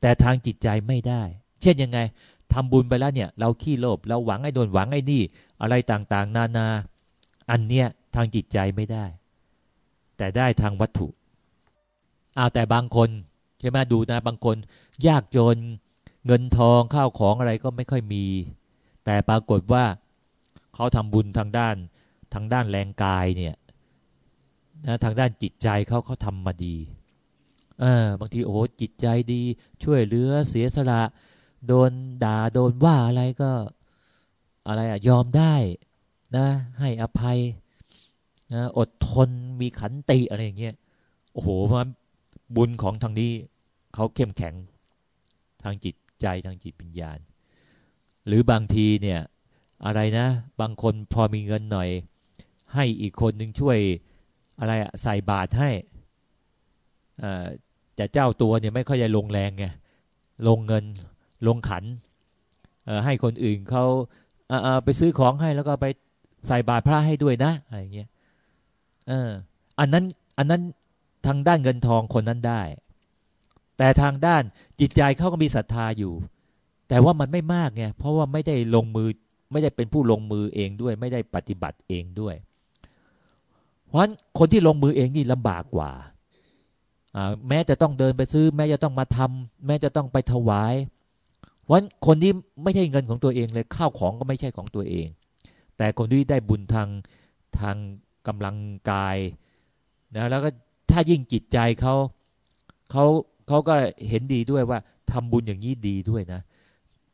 แต่ทางจิตใจไม่ได้ เช่นยังไงทำบุญไปแล้วเนี่ย เราขี้โลภเราหวังไอ้โดนหวังไอ้นี่ อะไรต่างๆ นานา อันเนี้ยทางจิตใจไม่ได้ แต่ได้ทางวัตถุเอาแต่บางคนใช่ไหมดูนะบางคน ยากจน เงินทองข้าวของอะไรก็ไม่ค่อยมี แต่ปรากฏว่าเขาทำบุญทางด้าน ทางด้านแรงกายเนี่ยนะทางด้านจิตใจเขาเขาทำมาดี ออบางทีโอ้จิตใจดี ช่วยเหลือเสียสละ โดนด่าโดนว่าอะไรก็ อะไรอะยอมได้นะ ให้อภัยนะอดทนมีขันติอะไรอย่างเงี้ยโอ้โหมันบุญของทางนี้เขาเข้มแข็งทางจิตใจทางจิตปัญญาหรือบางทีเนี่ย อะไรนะ บางคนพอมีเงินหน่อย ให้อีกคนหนึ่งช่วยอะไรอะใส่บาตรให้ แต่เจ้าตัวเนี่ยไม่ค่อยจะลงแรงไงลงเงินลงขันให้คนอื่นเขาไปซื้อของให้แล้วก็ไปใส่บาตรพระให้ด้วยนะอะไรเงี้ยเอออันนั้นอันนั้นทางด้านเงินทองคนนั้นได้ แต่ทางด้านจิตใจเขาก็มีศรัทธาอยู่ แต่ว่ามันไม่มากไงเพราะว่าไม่ได้ลงมือไม่ได้เป็นผู้ลงมือเองด้วย ไม่ได้ปฏิบัติเองด้วย เพราะฉะนั้นคนที่ลงมือเองนี่ลำบากกว่า แม้จะต้องเดินไปซื้อ แม้จะต้องมาทำแม้จะต้องไปถวายเพราะคนที่ไม่ใช่เงินของตัวเองเลยข้าวของก็ไม่ใช่ของตัวเอง แต่คนที่ได้บุญทางทางกำลังกายนะแล้วก็ถ้ายิ่งจิตใจเขาเขาเขาก็เห็นดีด้วยว่าทำบุญอย่างนี้ดีด้วยนะ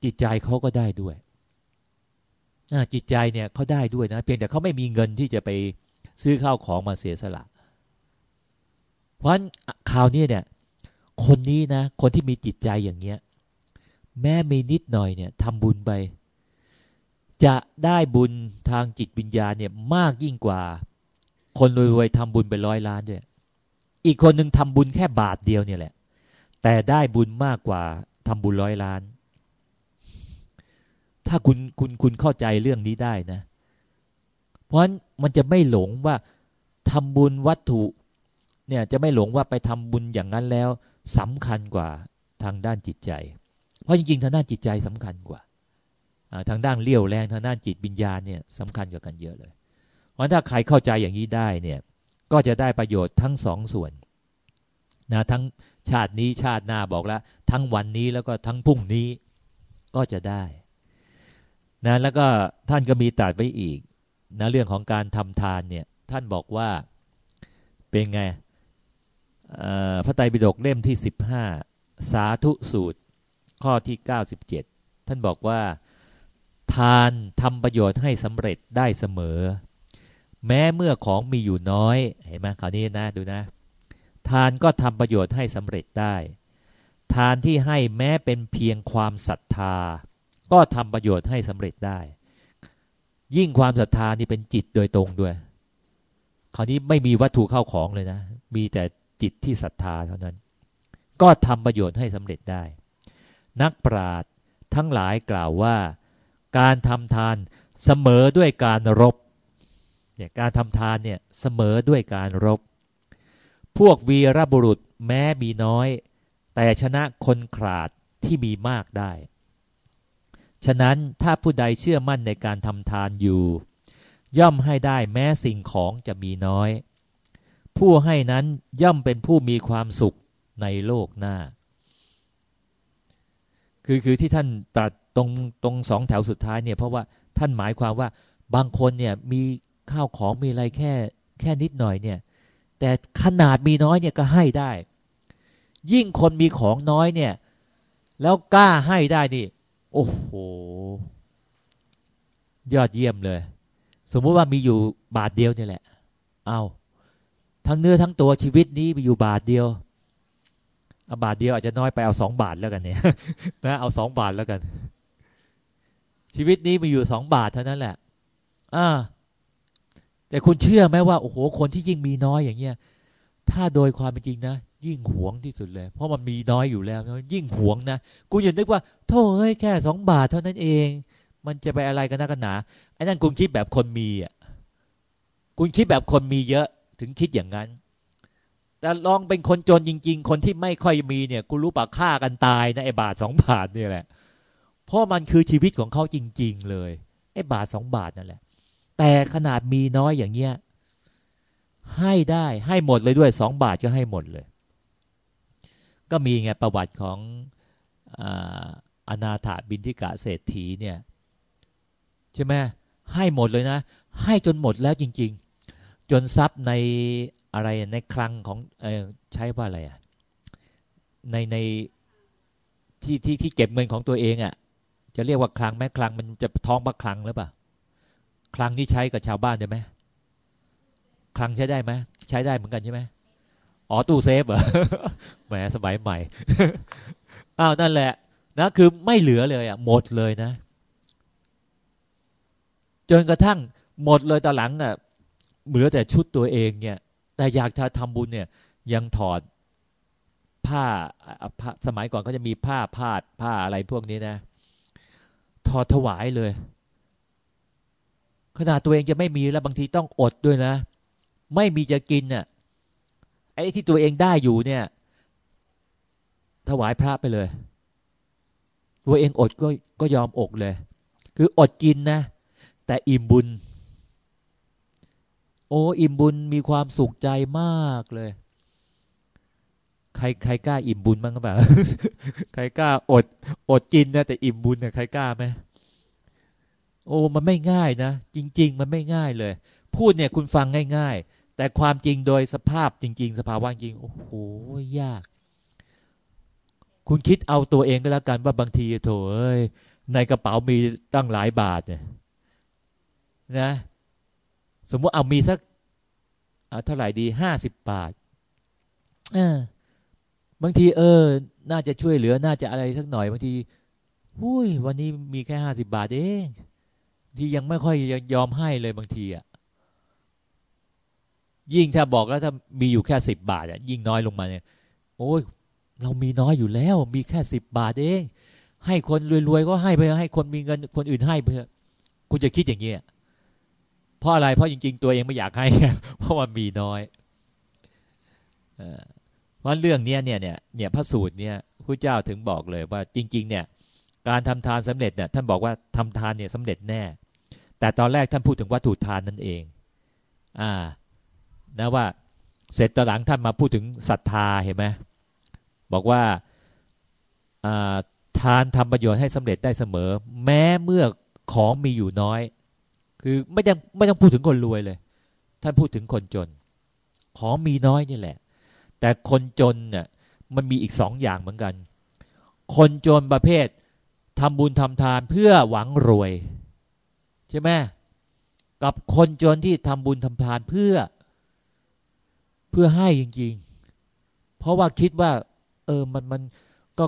จิตใจเขาก็ได้ด้วยจิตใจเนี่ยเขาได้ด้วยนะ เพียงแต่เขาไม่มีเงินที่จะไปซื้อข้าวของมาเสียสละ เพราะฉะนั้นข่าวนี้เนี่ย คนนี้นะ คนที่มีจิตใจอย่างเงี้ย แม้มีนิดหน่อยเนี่ยทำบุญไป จะได้บุญทางจิตวิญญาณเนี่ย มากยิ่งกว่า คนรวยๆทำบุญไปร้อยล้านด้วย อีกคนหนึ่งทำบุญแค่บาทเดียวเนี่ยแหละ แต่ได้บุญมากกว่าทำบุญร้อยล้าน ถ้าคุณคุณคุณเข้าใจเรื่องนี้ได้นะ เพราะฉะนั้นมันจะไม่หลงว่าทำบุญวัตถุ เนี่ยจะไม่หลงว่าไปทำบุญอย่างนั้นแล้วสำคัญกว่าทางด้านจิตใจ เพราะจริงๆทางด้านจิตใจสำคัญกว่าทางด้านเลี้ยวแรงทางด้านจิตวิญญาณเนี่ยสำคัญกว่ากันเยอะเลย เพราะถ้าใครเข้าใจอย่างนี้ได้เนี่ยก็จะได้ประโยชน์ทั้งสองส่วนนะทั้งชาตินี้ชาติหน้าบอกแล้ว ทั้งวันนี้แล้วก็ทั้งพรุ่งนี้ก็จะได้นะแล้วก็ท่านก็มีตัดไว้อีกนะเรื่องของการทำทานเนี่ยท่านบอกว่าเป็นไง พระไตรปิฎกเล่มที่สิบห้าสาธุสูตร ข้อที่97ท่านบอกว่า ทานทำประโยชน์ให้สำเร็จได้เสมอ แม้เมื่อของมีอยู่น้อยเห็นไหมคราวนี้นะดูนะ ทานก็ทำประโยชน์ให้สำเร็จได้ ทานที่ให้แม้เป็นเพียงความศรัทธา ก็ทำประโยชน์ให้สำเร็จได้ ยิ่งความศรัทธานี่เป็นจิตโดยตรงด้วย คราวนี้ไม่มีวัตถุเข้าของเลยนะ มีแต่ จิตที่ศรัทธาเท่านั้น ก็ทำประโยชน์ให้สำเร็จได้ นักปราชญ์ทั้งหลายกล่าวว่า การทำทานเสมอด้วยการรบเนี่ยการทำทานเนี่ยเสมอด้วยการรบ พวกวีรบุรุษแม้มีน้อย แต่ชนะคนขาดที่มีมากได้ ฉะนั้นถ้าผู้ใดเชื่อมั่นในการทำทานอยู่ ย่อมให้ได้แม้สิ่งของจะมีน้อย ผู้ให้นั้นย่อมเป็นผู้มีความสุขในโลกหน้า คือคือที่ท่านตัดตรงตรงสองแถวสุดท้ายเนี่ยเพราะว่าท่านหมายความว่าบางคนเนี่ยมีข้าวของมีอะไรแค่แค่นิดหน่อยเนี่ย แต่ขนาดมีน้อยเนี่ยก็ให้ได้ ยิ่งคนมีของน้อยเนี่ย แล้วกล้าให้ได้นี่โอ้โห ยอดเยี่ยมเลย สมมุติว่ามีอยู่บาทเดียวนี่แหละ เอา ทั้งเนื้อทั้งตัวชีวิตนี้มีอยู่บาทเดียวเอาบาทเดียวอาจจะน้อยไปเอาสองบาทแล้วกันเนี่ยนะเอาสองบาทแล้วกัน ชีวิตนี้มีอยู่สองบาทเท่านั้นแหละ อ่า แต่คุณเชื่อไหมว่าโอ้โหคนที่ยิ่งมีน้อยอย่างเงี้ย ถ้าโดยความเป็นจริงนะยิ่งหวงที่สุดเลย เพราะมันมีน้อยอยู่แล้วยิ่งหวงนะกูอย่านึกว่าโธ่เฮ้ยแค่สองบาทเท่านั้นเอง มันจะไปอะไรกันนักกันหนาไอ้นั่นคุณคิดแบบคนมีอะคุณคิดแบบคนมีเยอะ ถึงคิดอย่างนั้น แต่ลองเป็นคนจนจริง ๆ คนที่ไม่ค่อยมีเนี่ยกูรู้ปะฆ่ากันตายนะไอ้บาทสองบาทเนี่ยแหละ เพราะมันคือชีวิตของเขาจริง ๆ เลยไอ้บาทสองบาทนั่นแหละ แต่ขนาดมีน้อยอย่างเงี้ยให้ได้ให้หมดเลยด้วยสองบาทก็ให้หมดเลย ก็มีไงประวัติของอนาถาบินทิกะเศรษฐีเนี่ย ใช่ไหมให้หมดเลยนะ ให้จนหมดแล้วจริงๆ จนทรัพย์ในอะไรในคลังของอใช้ว่าอะไรอะในในที่ที่ที่เก็บเงินของตัวเองอะ่ะ จะเรียกว่าคลังแม้คลังมันจะท้องพระคลังหรือเปล่าคลังที่ใช้กับชาวบ้านใช่ไหมคลังใช้ได้ไหมใช้ได้เหมือนกันใช่ไหมอ๋อตู้เซฟเหรอแหมสมัยใหม่อ้าวนั่นแหละ นะคือไม่เหลือเลยอะ หมดเลยนะ จนกระทั่งหมดเลยตอนหลังอะ เหลือแต่ชุดตัวเองเนี่ย แต่อยากจะทำบุญเนี่ย ยังถอดผ้าสมัยก่อนก็จะมีผ้าพาดผ้าอะไรพวกนี้นะ ถอดถวายเลย ขนาดตัวเองจะไม่มีแล้วบางทีต้องอดด้วยนะ ไม่มีจะกินน่ะไอ้ที่ตัวเองได้อยู่เนี่ย ถวายพระไปเลย ตัวเองอดก็ก็ยอมอกเลย คืออดกินนะ แต่อิ่มบุญ โอ้อิ่มบุญมีความสุขใจมากเลย ใครใครกล้าอิ่มบุญบ้างก็แบบใครกล้าอด อดกินนะแต่อิ่มบุญเนี่ยใครกล้าไหมโอ้มันไม่ง่ายนะจริง ๆ มันไม่ง่ายเลย พูดเนี่ยคุณฟังง่าย ๆ แต่ความจริงโดยสภาพจริง ๆ สภาวะจริงโอ้โหยาก คุณคิดเอาตัวเองก็แล้วกันว่าบางทีโถเอ้ยในกระเป๋ามีตั้งหลายบาทเนี่ยนะ สมมติเอามีสักเท่าไหร่ดีห้าสิบบาทเออบางที เออ น่าจะช่วยเหลือ น่าจะอะไรสักหน่อยบางทีหุ้ยวันนี้มีแค่ห้าสิบาทเองที่ยังไม่ค่อยยอมให้เลยบางทีอะยิ่งถ้าบอกแล้วถ้ามีอยู่แค่สิบบาทอะยิ่งน้อยลงมาเนี่ย โอ้ยเรามีน้อยอยู่แล้ว มีแค่สิบบาทเองให้คนรวยๆก็ให้ไปให้คนมีเงินคนอื่นให้ไปคุณจะคิดอย่างนี้ เพราะอะไร เพราะจริง ๆ ตัวเองไม่อยากให้ เพราะว่ามีน้อยเพราะเรื่องนี้เนี่ยเนี่ยเนี่ยพระสูตรเนี่ยพระเจ้าถึงบอกเลยว่าจริง ๆ เนี่ย การทำทานสำเร็จเนี่ยท่านบอกว่าทำทานเนี่ยสำเร็จแน่ แต่ตอนแรกท่านพูดถึงวัตถุทานนั่นเอง อ่า นะว่าเสร็จตอนหลังท่านมาพูดถึงศรัทธาเห็นไหมบอกว่าทานทำประโยชน์ให้สำเร็จได้เสมอ แม้เมื่อของมีอยู่น้อย คือไม่ต้องไม่ต้องพูดถึงคนรวยเลยท่านพูดถึงคนจน ของมีน้อยนี่แหละ แต่คนจนเนี่ยมันมีอีกสองอย่างเหมือนกัน คนจนประเภททำบุญทำทานเพื่อหวังรวย ใช่ไหมกับคนจนที่ทำบุญทำทานเพื่อ เพื่อให้จริง ๆ เพราะว่าคิดว่า เออมันมันก็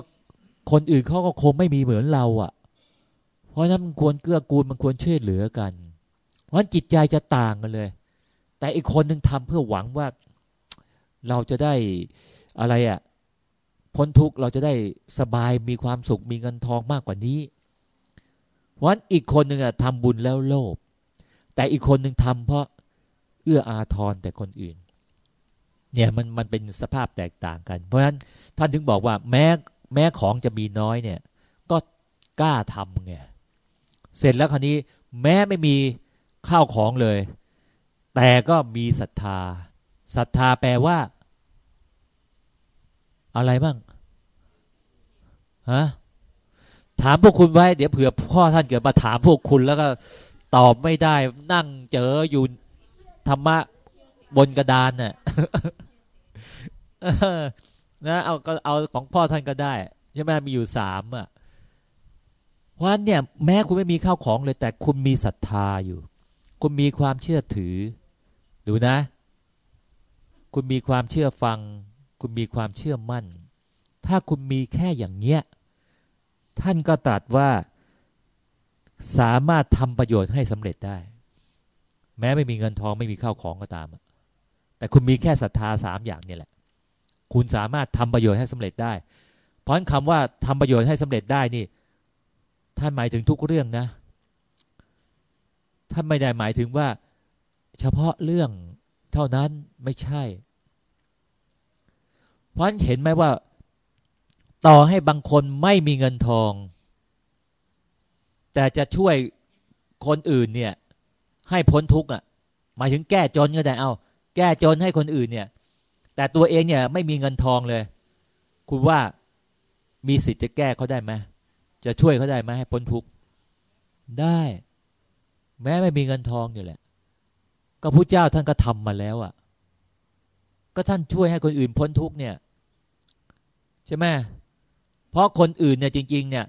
คนอื่นเขาก็คงไม่มีเหมือนเราอะ่ะ เพราะนั้นมันควรเกื้อกูลมันควรช่วยเหลือกัน เพราะนั้นจิตใจจะต่างกันเลย แต่อีกคนหนึ่งทำเพื่อหวังว่าเราจะได้อะไรอะ่ะพ้นทุกข์เราจะได้สบายมีความสุขมีเงินทองมากกว่านี้ เพราะนั้นอีกคนหนึ่งอะทำบุญแล้วโลภแต่อีกคนหนึ่งทำเพราะเอื้ออาทรแต่คนอื่น เนี่ยมันมันเป็นสภาพแตกต่างกัน เพราะฉะนั้นท่านถึงบอกว่าแม้แม้ของจะมีน้อยเนี่ย ก็กล้าทำไงเสร็จแล้วคราวนี้แม้ไม่มี ข้าวของเลย แต่ก็มีศรัทธาศรัทธาแปลว่า อะไรบ้างฮะถามพวกคุณไว้ เดี๋ยวเผื่อพ่อท่านเกิดมาถามพวกคุณแล้วก็ตอบไม่ได้ นั่งเจออยู่ธรรมะบนกระดานน่ะนะเอาก็เอาของพ่อท่านก็ได้ใช่ไหมมีอยู่สามอะเพราะเนี่ย แม้คุณไม่มีข้าวของเลย แต่คุณมีศรัทธาอยู่ คุณมีความเชื่อถือ ดูนะ คุณมีความเชื่อฟัง คุณมีความเชื่อมั่น ถ้าคุณมีแค่อย่างเนี้ย ท่านก็ตรัสว่า สามารถทำประโยชน์ให้สำเร็จได้ แม้ไม่มีเงินทองไม่มีข้าวของก็ตาม แต่คุณมีแค่ศรัทธาสามอย่างนี่แหละ คุณสามารถทำประโยชน์ให้สำเร็จได้ เพราะคำว่าทำประโยชน์ให้สำเร็จได้นี่ ท่านหมายถึงทุกเรื่องนะ ท่านไม่ได้หมายถึงว่า เฉพาะเรื่องเท่านั้นไม่ใช่ เพราะฉะนั้นเห็นไหมว่า ต่อให้บางคนไม่มีเงินทอง แต่จะช่วยคนอื่นเนี่ย ให้พ้นทุกข์อะ หมายถึงแก้จนก็ได้เอาแก้จนให้คนอื่นเนี่ย แต่ตัวเองเนี่ยไม่มีเงินทองเลย คุณว่ามีสิทธิ์จะแก้เขาได้ไหมจะช่วยเขาได้ไหมให้พ้นทุกข์ได้ แม้ไม่มีเงินทองอยู่แหละ ก็พระเจ้าท่านก็ทำมาแล้วอะ่ะ ก็ท่านช่วยให้คนอื่นพ้นทุกเนี่ย ใช่ไหมเพราะคนอื่นเนี่ยจริง ๆ เนี่ย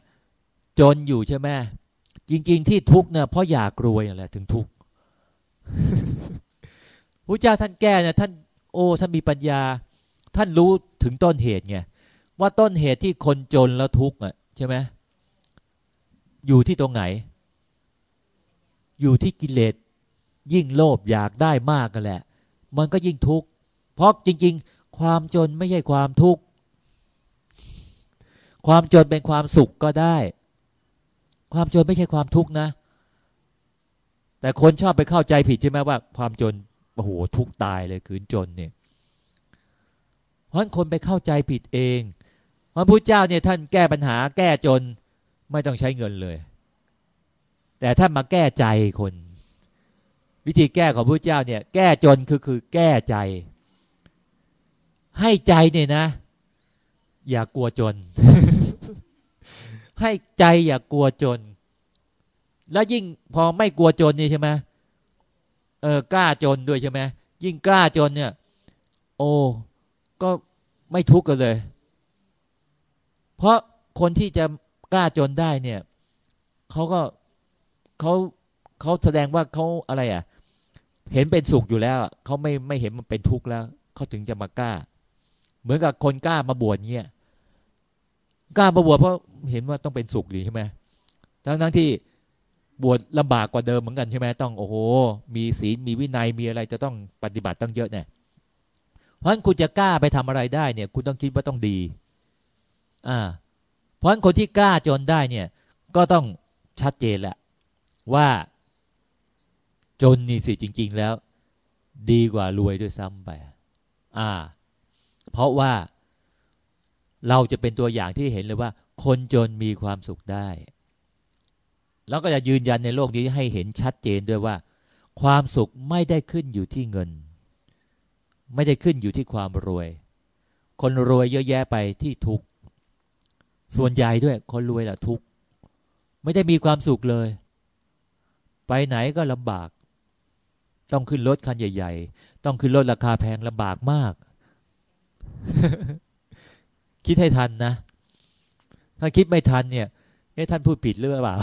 จนอยู่ใช่ไหมจริง ๆ ที่ทุกเนี่ยเพราะอยากรวยอะไรถึงทุกพระเจ้าท่านแก้เนี่ยท่านโอ้ท่านมีปัญญา ท่านรู้ถึงต้นเหตุไงว่าต้นเหตุที่คนจนแล้วทุกข์อะใช่ไหมอยู่ที่ตรงไหน อยู่ที่กิเลสยิ่งโลภอยากได้มากกันแหละ มันก็ยิ่งทุกข์เพราะจริง ๆ ความจนไม่ใช่ความทุกข์ความจนเป็นความสุขก็ได้ ความจนไม่ใช่ความทุกข์นะ แต่คนชอบไปเข้าใจผิดใช่ไหมว่า ความจนโอ้โหทุกตายเลยขืนจนเนี่ย เพราะคนไปเข้าใจผิดเองพราะพระเจ้าเนี่ยท่านแก้ปัญหาแก้จนไม่ต้องใช้เงินเลย แต่ท่านมาแก้ใจคน วิธีแก้ของพระเจ้าเนี่ย แก้จนคือคือแก้ใจ ให้ใจเนี่ยนะ อย่ากลัวจน ให้ใจอย่ากลัวจน แล้วยิ่งพอไม่กลัวจนนี่ใช่ไหมเออกล้าจนด้วยใช่ไหมยิ่งกล้าจนเนี่ย โอ้ก็ไม่ทุกข์กันเลย เพราะคนที่จะกล้าจนได้เนี่ยเขาก็ เขาเขาแสดงว่าเขาอะไรอะ เห็นเป็นสุขอยู่แล้ว เขาไม่ไม่เห็นมันเป็นทุกข์แล้ว เขาถึงจะมากล้า เหมือนกับคนกล้ามาบวชเงี้ยกล้ามาบวชเพราะเห็นว่าต้องเป็นสุขดีใช่ไหมทั้งทั้งที่บวชลำบากกว่าเดิมเหมือนกันใช่ไหมต้องโอ้โห มีศีลมีวินัยมีอะไรจะต้องปฏิบัติตั้งเยอะเนี่ย เพราะฉะนั้นคุณจะกล้าไปทำอะไรได้เนี่ย คุณต้องคิดว่าต้องดี อ่า เพราะฉะนั้นคนที่กล้าจนได้เนี่ย ก็ต้องชัดเจนแหละ ว่าจนนี่สิจริง ๆ แล้ว ดีกว่ารวยด้วยซ้ำไป อ่า เพราะว่าเราจะเป็นตัวอย่างที่เห็นเลยว่า คนจนมีความสุขได้ แล้วก็จะยืนยันในโลกนี้ให้เห็นชัดเจนด้วยว่า ความสุขไม่ได้ขึ้นอยู่ที่เงิน ไม่ได้ขึ้นอยู่ที่ความรวย คนรวยเยอะแยะไปที่ทุกส่วนใหญ่ด้วย คนรวยแหละทุกไม่ได้มีความสุขเลย ไปไหนก็ลำบาก ต้องขึ้นรถคันใหญ่ ๆ ต้องขึ้นรถราคาแพงลำบากมาก คิดให้ทันนะ ถ้าคิดไม่ทันเนี่ยเอ๊ะท่านพูดผิดหรือเปล่า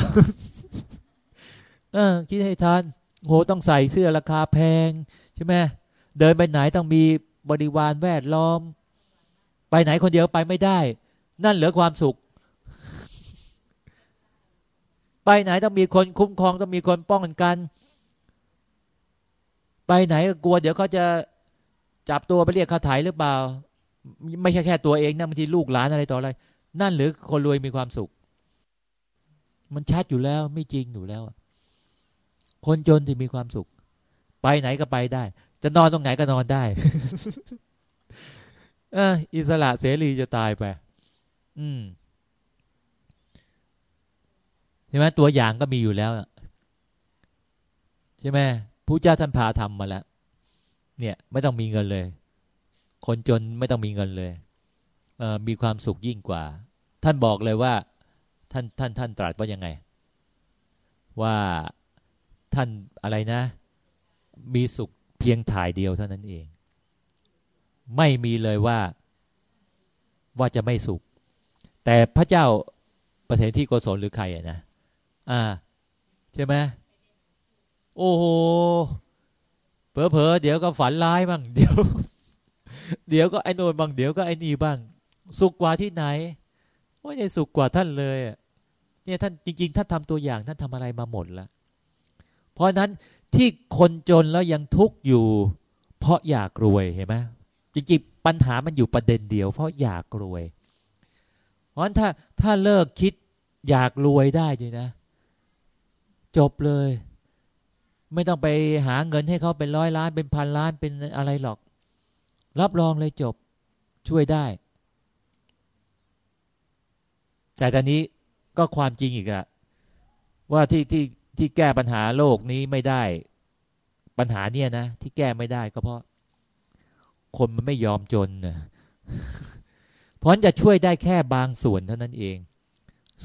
เออ คิดให้ทันโหต้องใส่เสื้อราคาแพงใช่ไหมเดินไปไหนต้องมีบริวารแวดล้อม ไปไหนคนเดียวไปไม่ได้ นั่นเหลือความสุข ไปไหนต้องมีคนคุ้มครองต้องมีคนป้องกัน ไปไหนก็กลัว เดี๋ยวเขาจะจับตัวไปเรียกค่าถ่ายหรือเปล่า ไม่ใช่แค่ตัวเองนะบางทีลูกหลานอะไรต่ออะไร นั่นหรือคนรวยมีความสุข มันชัดอยู่แล้วไม่จริงอยู่แล้ว คนจนที่มีความสุข ไปไหนก็ไปได้ จะนอนตรงไหนก็นอนได้อออิสระเสรีจะตายไป อืม ช่ไหมตัวอย่างก็มีอยู่แล้วใช่ไหมผู้เจ้าท่านพาทำมาแล้ว เนี่ยไม่ต้องมีเงินเลย คนจนไม่ต้องมีเงินเลยเมีความสุขยิ่งกว่า ท่านบอกเลยว่า ท่านท่านท่านตรัสว่ายังไง ว่าท่านอะไรนะ มีสุขเพียงถ่ายเดียวเท่านั้นเอง ไม่มีเลยว่าว่าจะไม่สุข แต่พระเจ้าประเสริฐที่โกศลหรือใครอะนะ อ่า ใช่ไหมโอ้โหเผลอเผลอเดี๋ยวก็ฝันร้ายบ้างเดี๋ยว เดี๋ยวก็ไอ้นนบ้างเดี๋ยวก็ไอ้นี่บ้าง สุขกว่าที่ไหนไม่ใช่สุขกว่าท่านเลยเนี่ยท่านจริง ๆ ท่านทำตัวอย่างท่านทำอะไรมาหมดล้วเพราะนั้นที่คนจนแล้วยังทุกข์อยู่ เพราะอยากรวยเห็นไหมจริงๆปัญหามันอยู่ประเด็นเดียว เพราะอยากรวย เพราะฉะนั้นถ้าถ้าเลิกคิดอยากรวยได้จีนะ จบเลย ไม่ต้องไปหาเงินให้เขาเป็นร้อยล้านเป็นพันล้านเป็นอะไรหรอก รับรองเลยจบช่วยได้ แต่ตอนนี้ก็ความจริงอีกอะว่าที่ที่ที่แก้ปัญหาโลกนี้ไม่ได้ ปัญหาเนี่ยนะที่แก้ไม่ได้ก็เพราะ คนมันไม่ยอมจนนะเพราะจะช่วยได้แค่บางส่วนเท่านั้นเอง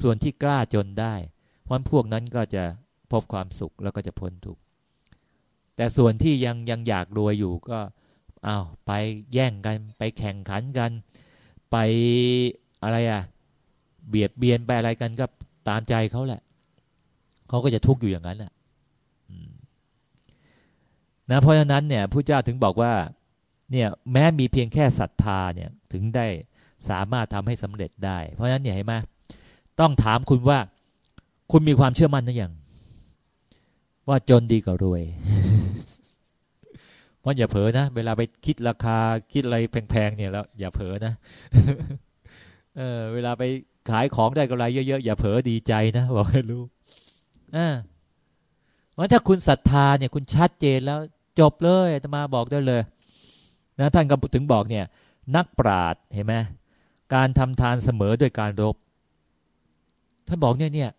ส่วนที่กล้าจนได้ เพราะพวกนั้นก็จะ พบความสุขแล้วก็จะพ้นทุกข์แต่ส่วนที่ยังยังอยากรวยอยู่ก็อา้าวไปแย่งกัน ไปแข่งขันกัน ไปอะไรอะ่ะ เบียดเบียนไปอะไรกันก็ตามใจเขาแหละเขาก็จะทุกข์อยู่อย่างนั้นแหละนะเพราะฉะนั้นเนี่ยผู้เจ้าถึงบอกว่าเนี่ยแม้มีเพียงแค่ศรัทธาเนี่ยถึงได้สามารถทำให้สำเร็จได้ เพราะฉะนั้นเนี่ยเห็นไหมต้องถามคุณว่า คุณมีความเชื่อมั่นหรือยัง ว่าจนดีกว่ารวย เพราะอย่าเผลอนะ เวลาไปคิดราคาคิดอะไรแพงๆเนี่ยแล้ว อย่าเผลอนะ เออ เวลาไปขายของได้กำไรเยอะๆอย่าเผลอดีใจนะบอกให้รู้อ่าว่าถ้าคุณศรัทธาเนี่ย คุณชัดเจนแล้ว จบเลยจะมาบอกได้เลย นะท่านก็ถึงบอกเนี่ย นักปราดเห็นไหมการทำทานเสมอด้วยการรบ ท่านบอกเนี่ยเนี่ย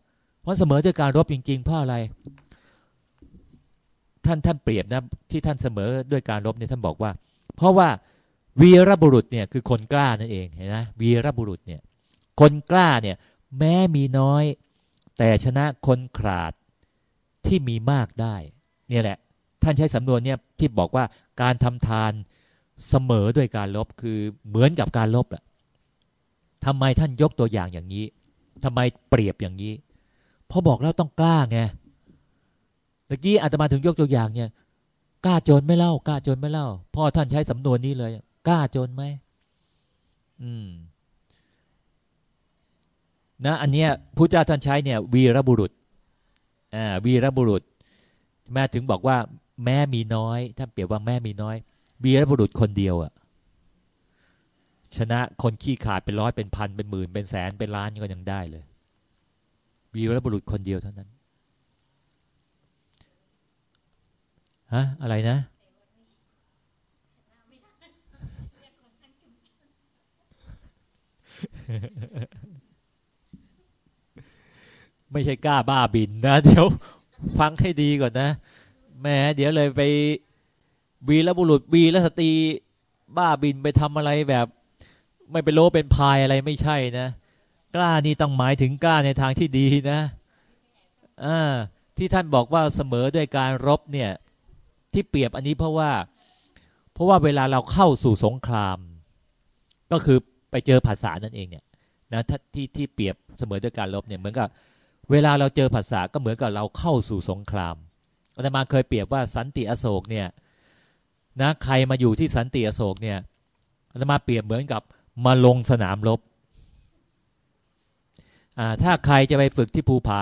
เพราะเสมอด้วยการรบจริง ๆ เพราะอะไร ท่านท่านเปรียบนะที่ท่านเสมอด้วยการรบเนี่ยท่านบอกว่า เพราะว่าวีรบุรุษเนี่ยคือคนกล้านั่นเองเห็นไหมวีรบุรุษเนี่ย คนกล้าเนี่ย แม้มีน้อย แต่ชนะคนขาดที่มีมากได้ เนี่ยแหละ ท่านใช้สำนวนเนี่ยที่บอกว่าการทำทานเสมอด้วยการลบคือเหมือนกับการลบแหละทำไมท่านยกตัวอย่างอย่างนี้ทำไมเปรียบอย่างนี้เพราะบอกแล้วต้องกล้าไง ตะกี้อาตมาถึงยกตัวอย่างเนี่ยกล้าจนไม่เล่ากล้าจนไม่เล่าพ่อท่านใช้สำนวนนี้เลยกล้าจนไหมอืมนะอันเนี้ยพุทธเจ้าท่านใช้เนี่ย วีรบุรุษอ่าวีรบุรุษ แม่ถึงบอกว่า แม่มีน้อยท่านเปรียบว่าแม่มีน้อย วีรบุรุษคนเดียวอะชนะคนขี้ขาดเป็นร้อยเป็นพันเป็นหมื่นเป็นแสนเป็นล้านก็ยังได้เลย วีรบุรุษคนเดียวเท่านั้น ฮะอะไรนะ ไม่ใช่กล้าบ้าบินนะ เดี๋ยว ฟังให้ดีก่อนนะแม่เดี๋ยวเลยไปวีรบุรุษวีรสตรีบ้าบินไปทำอะไรแบบ ไม่เป็นโลเป็นพายอะไรไม่ใช่นะ กล้านี่ต้องหมายถึงกล้าในทางที่ดีนะอ่าที่ท่านบอกว่าเสมอด้วยการรบเนี่ย ที่เปรียบอันนี้เพราะว่า เพราะว่าเวลาเราเข้าสู่สงคราม ก็คือไปเจอภาษานั่นเองเนี่ยนะที่ที่เปรียบเสมอด้วยการลบเนี่ยเหมือนกับเวลาเราเจอภาษาก็เหมือนกับเราเข้าสู่สงครามอาตมาเคยเปรียบว่าสันติอโศกเนี่ยนะใครมาอยู่ที่สันติอโศกเนี่ยอาตมาเปรียบเหมือนกับมาลงสนามรบอ่าถ้าใครจะไปฝึกที่ภูผา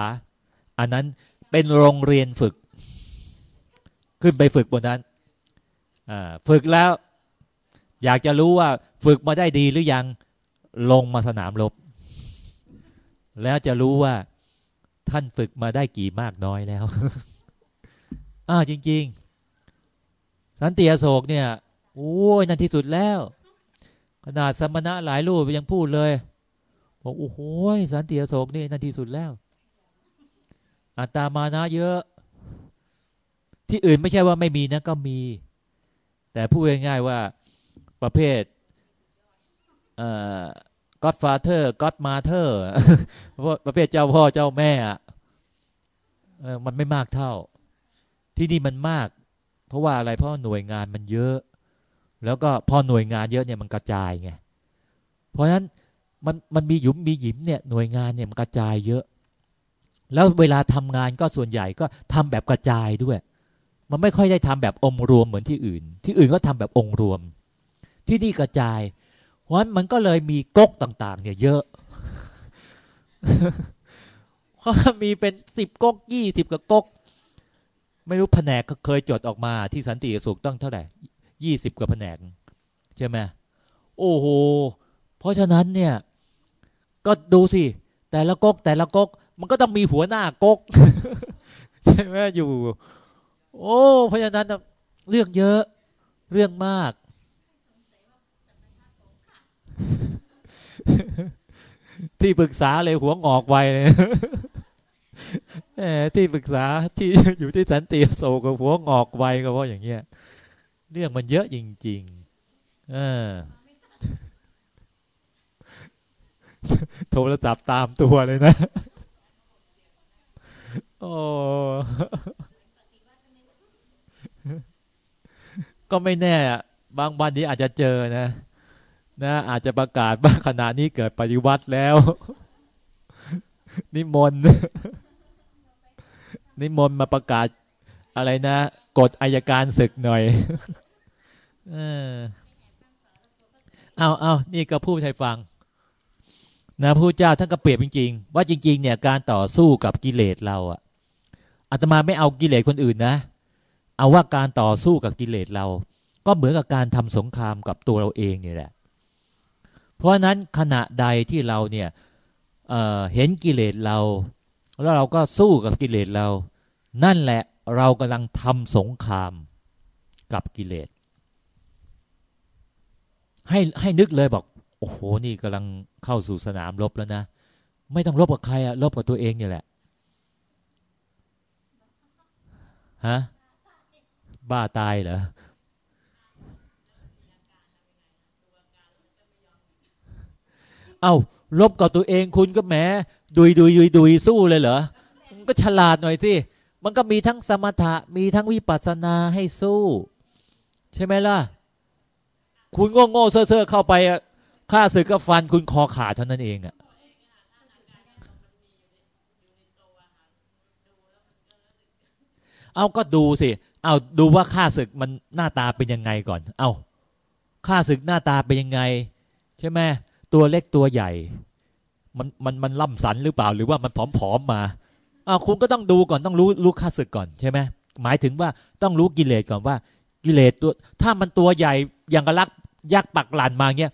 อันนั้นเป็นโรงเรียนฝึก ขึ้นไปฝึกบนนั้นฝึกแล้ว อยากจะรู้ว่าฝึกมาได้ดีหรือยังลงมาสนามรบแล้วจะรู้ว่าท่านฝึกมาได้กี่มากน้อยแล้วอ้าจริง ๆ สันติอโศกเนี่ยโอ้ยนั่นที่สุดแล้ว ขนาดสมณะหลายรูปยังพูดเลยบอกโอ้โหสันติอโศกนี่นั่นที่สุดแล้ว อัตตามานะเยอะ ที่อื่นไม่ใช่ว่าไม่มีนะก็มี แต่พูดง่ายๆว่าประเภทเอ่อ Godfather Godmother ประเภทเจ้าพ่อเจ้าแม่เออมันไม่มากเท่า ที่นี่มันมาก เพราะว่าอะไรเพราะหน่วยงานมันเยอะ แล้วก็พอหน่วยงานเยอะเนี่ยมันกระจายไงเพราะฉะนั้นมันมันมีหยุมมีหยิมเนี่ยหน่วยงานเนี่ยมันกระจายเยอะ แล้วเวลาทำงานก็ส่วนใหญ่ก็ทำแบบกระจายด้วย มันไม่ค่อยได้ทำแบบองค์รวมเหมือนที่อื่น ที่อื่นก็ทำแบบองค์รวม ที่นี่กระจาย เพราะฉะนั้นมันก็เลยมีก๊กต่าง ๆ เนี่ยเยอะเพราะมีเป็นสิบก๊กยี่สิบกับก๊กไม่รู้แผนกเคยจดออกมาที่สันติสุขต้องเท่าไหร่ยี่สิบกว่าแผนกใช่ไหมโอ้โหเพราะฉะนั้นเนี่ย ก็ดูสิ แต่ละก๊กแต่ละก๊กมันก็ต้องมีหัวหน้าก๊กใช่ไหมอยู่ โอ้เพราะฉะนั้นเรื่องเยอะเรื่องมาก ที่ปรึกษาเลยหัวงอกไวเลยที่ปรึกษาที่อยู่ที่สันติโศกกับหัวงอกไวก็เพราะอย่างเงี้ย เรื่องมันเยอะจริงๆเออโทรศัพท์ตามตัวเลยนะ โอ้ ก็ไม่แน่บางวันนี้อาจจะเจอนะ นะ อาจจะประกาศว่าขณะนี้เกิดปฏิวัติแล้ว นิมนต์นิมนต์มาประกาศอะไรนะกฎอายการศึกหน่อยเออเอาเอานี่ก็พูดให้ฟัง นะพระเจ้าท่านก็เปรียบจริง ๆ ว่าจริง ๆ เนี่ยการต่อสู้กับกิเลสเราอะอาตมาไม่เอากิเลสคนอื่นนะ เอาว่าการต่อสู้กับกิเลสเรา ก็เหมือนกับการทำสงครามกับตัวเราเองนี่แหละ เพราะนั้นขณะใดที่เราเนี่ยเเห็นกิเลสเรา แล้วเราก็สู้กับกิเลสเรา นั่นแหละเรากำลังทำสงครามกับกิเลสให้ให้นึกเลยบอก โอ้โหนี่กำลังเข้าสู่สนามรบแล้วนะ ไม่ต้องรบกับใครอะรบกับตัวเองนี่แหละฮะ บ้าตายเหรอเอา้ารบกับตัวเองคุณก็แหมดุยดุยดุยดุยสู้เลยเหรอมันก็ฉลาดหน่อยสิมันก็มีทั้งสมถะมีทั้งวิปัสสนาให้สู้ ใช่ไหมล่ะ คุณโง่โง่เซ่อเซ่อเข้าไปฆ่าศึกก็ฟันคุณคอขาดเท่านั้นเองอะเอาก็ดูสิ เอาดูว่าข้าศึกมันหน้าตาเป็นยังไงก่อน เอาข้าศึกหน้าตาเป็นยังไง ใช่ไหมตัวเล็กตัวใหญ่ มันมันมันล่ำสันหรือเปล่า หรือว่ามันผอมๆมาเอาคุณก็ต้องดูก่อนต้องรู้รู้ข้าศึกก่อนใช่ไหมหมายถึงว่าต้องรู้กิเลสก่อนว่า กิเลสตัว ถ้ามันตัวใหญ่อย่างกระลักยักษ์ปักหลันมาเงี้ย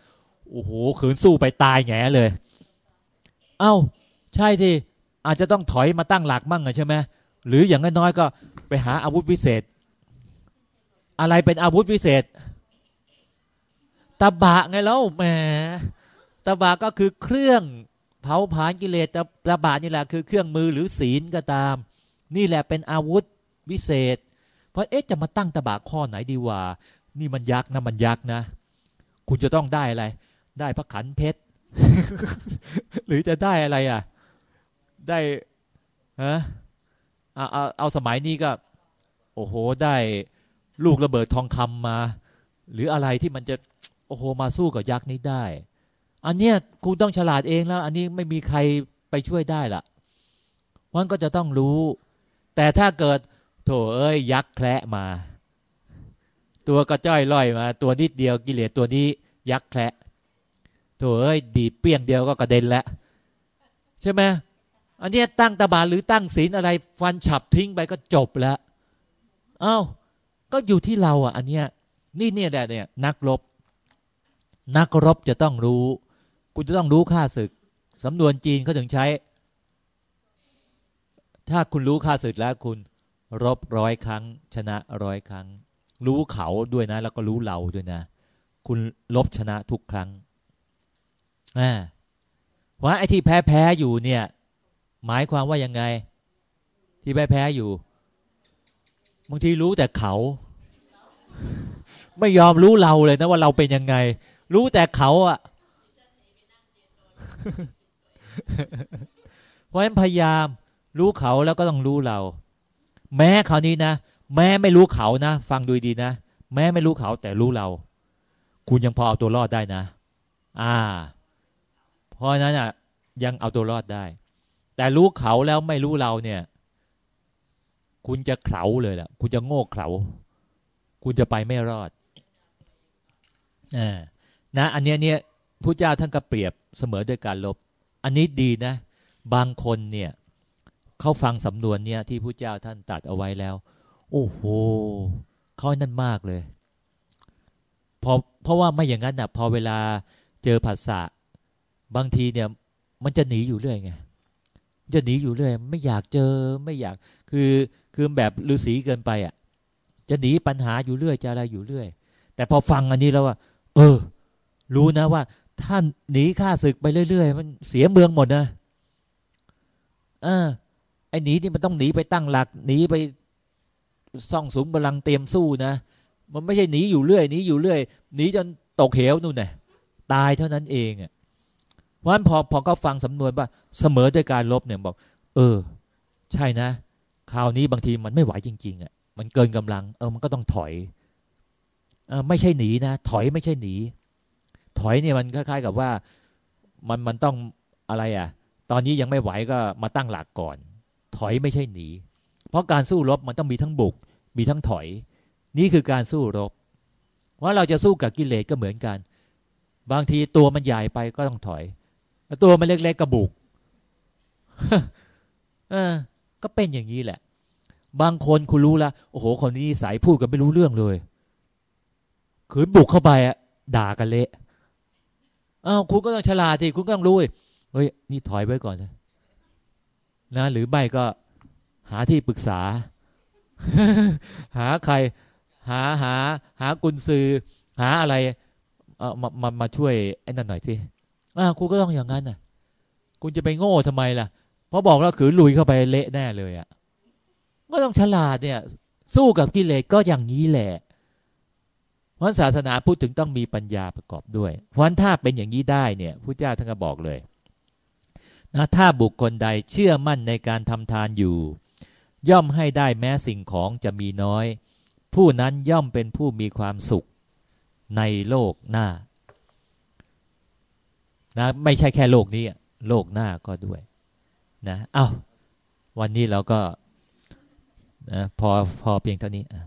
โอ้โหขืนสู้ไปตายแง่เลย เอา้า ใช่สิอาจจะต้องถอยมาตั้งหลักมั่งใช่ไหมหรืออย่างน้อยก็ไปหาอาวุธพิเศษ อะไรเป็นอาวุธพิเศษตะบะไงแล้วแหมตะบะก็คือเครื่องเผาผลาญกิเลสตะบะนี่แหละคือเครื่องมือหรือศีลก็ตาม นี่แหละเป็นอาวุธวิเศษ เพราะเอ๊ะจะมาตั้งตะบะข้อไหนดีว่า นี่มันยักษ์นะมันยักษ์นะ คุณจะต้องได้อะไร ได้พระขันเพชร หรือจะได้อะไรอะ ได้ฮะเอาเอาเอาสมัยนี้ก็ โอ้โหได้ ลูกระเบิดทองคำมา หรืออะไรที่มันจะโอ้โหมาสู้กับยักษ์นี้ได้ อันเนี้ยคุณต้องฉลาดเองแล้ว อันนี้ไม่มีใครไปช่วยได้ละมันก็จะต้องรู้ แต่ถ้าเกิดโถเอ้ยยักษ์แคระมา ตัวกระจ้อยลอยมา ตัวนิดเดียวกิเลสตัวนี้ยักษ์แคระโถเอ้ยดีเปี้ยงเดียวก็กระเด็นแล้วใช่ไหมอันนี้ตั้งตาบาหรือตั้งศีลอะไร ฟันฉับทิ้งไปก็จบแล้วเอา้า ก็อยู่ที่เราอะ อันเนี้ยนี่เนี่ยแหละเนี่ย นักรบ นักรบจะต้องรู้คุณจะต้องรู้ค่าศึกสำนวนจีนเขาถึงใช้ ถ้าคุณรู้ค่าศึกแล้วคุณรบร้อยครั้ง ชนะร้อยครั้ง รู้เขาด้วยนะ แล้วก็รู้เราด้วยนะ คุณลบชนะทุกครั้งอ่าว่าไอ้ที่แพ้แพ้อยู่เนี่ย หมายความว่ายังไง ที่แพ้แพ้อยู่บางทีรู้แต่เขา ไม่ยอมรู้เราเลยนะว่าเราเป็นยังไง รู้แต่เขาอะ่ะเพราะฉะนั้นพยายามรู้เขาแล้วก็ต้องรู้เรา แม้คราวนี้นะแม้ไม่รู้เขานะฟังดูดีนะแม้ไม่รู้เขาแต่รู้เรา คุณยังพอเอาตัวรอดได้นะ อ่า เพราะนั้นอะ ยังเอาตัวรอดได้ แต่รู้เขาแล้วไม่รู้เราเนี่ย คุณจะเข่าเลยแหละคุณจะโง่เขาคุณจะไปไม่รอด อนะอันเนี้ยเนี่ยพระเจ้าท่านก็เปรียบเสมอด้วยการลบ อันนี้ดีนะ บางคนเนี่ยเขาฟังสำนวนเนี่ยที่พระเจ้าท่านตัดเอาไว้แล้ว โอ้โหเขานั่นมากเลยพอเพราะว่าไม่อย่างนั้นนะพอเวลาเจอภาษาบางทีเนี่ยมันจะหนีอยู่เรื่อยไงจะหนีอยู่เรื่อย ไม่อยากเจอไม่อยาก คือคือแบบฤาษีเกินไปอะ จะหนีปัญหาอยู่เรื่อยจะอะไรอยู่เรื่อย แต่พอฟังอันนี้แล้วว่า เออ รู้นะว่า ท่านหนีข้าศึกไปเรื่อยๆมันเสียเมืองหมดนะเออไอ้หนีนี่มันต้องหนีไปตั้งหลักหนีไปซ่องสูงบาลังเตรียมสู้นะมันไม่ใช่หนีอยู่เรื่อยหนีอยู่เรื่อยหนีจนตกเหวนู่นน่ะตายเท่านั้นเองอะเพราะนั้นพอพอเขาฟังสำนวนว่าเสมอด้วยการลบเนี่ยบอก เออ ใช่นะ คราวนี้บางทีมันไม่ไหวจริง ๆอะมันเกินกำลัง เออมันก็ต้องถอย ไม่ใช่หนีนะถอยไม่ใช่หนี ถอยเนี่ยมันคล้าย ๆ กับว่ามันมันต้องอะไรอะ ตอนนี้ยังไม่ไหวก็มาตั้งหลักก่อน ถอยไม่ใช่หนี เพราะการสู้รบมันต้องมีทั้งบุก มีทั้งถอย นี่คือการสู้รบว่าเราจะสู้กับกิเลสก็เหมือนกัน บางทีตัวมันใหญ่ไปก็ต้องถอยตัวมันเล็กๆก็บุกเออ ก็เป็นอย่างนี้แหละ บางคนคุณรู้ละโอ้โหคนนี้สายพูดกันไม่รู้เรื่องเลย ขืนบุกเข้าไปอะด่ากันเละอ้าวคุณก็ต้องฉลาดสิคุณก็ต้องรู้เฮ้ยนี่ถอยไว้ก่อนนะนะหรือไม่ก็หาที่ปรึกษา หาใคร หาหา หากุญซือ หาอะไรเออมามามาช่วยไอ้นั่นหน่อยสิอ้าวคุณก็ต้องอย่างนั้นน่ะ คุณจะไปโง่ทำไมล่ะ เพราะบอกแล้วขืนลุยเข้าไปเละแน่เลยอะ่ะก็ต้องฉลาดเนี่ย สู้กับกิเลสก็อย่างนี้แหละ เพราะศาสนาพูดถึงต้องมีปัญญาประกอบด้วย เพราะฉะนั้นถ้าเป็นอย่างนี้ได้เนี่ยพระเจ้าท่านก็บอกเลยนะถ้าบุคคลใดเชื่อมั่นในการทำทานอยู่ ย่อมให้ได้แม้สิ่งของจะมีน้อย ผู้นั้นย่อมเป็นผู้มีความสุขในโลกหน้านะไม่ใช่แค่โลกนี้ โลกหน้าก็ด้วยนะเอา้าวันนี้เราก็นะพอพอเพียงเท่านี้อะ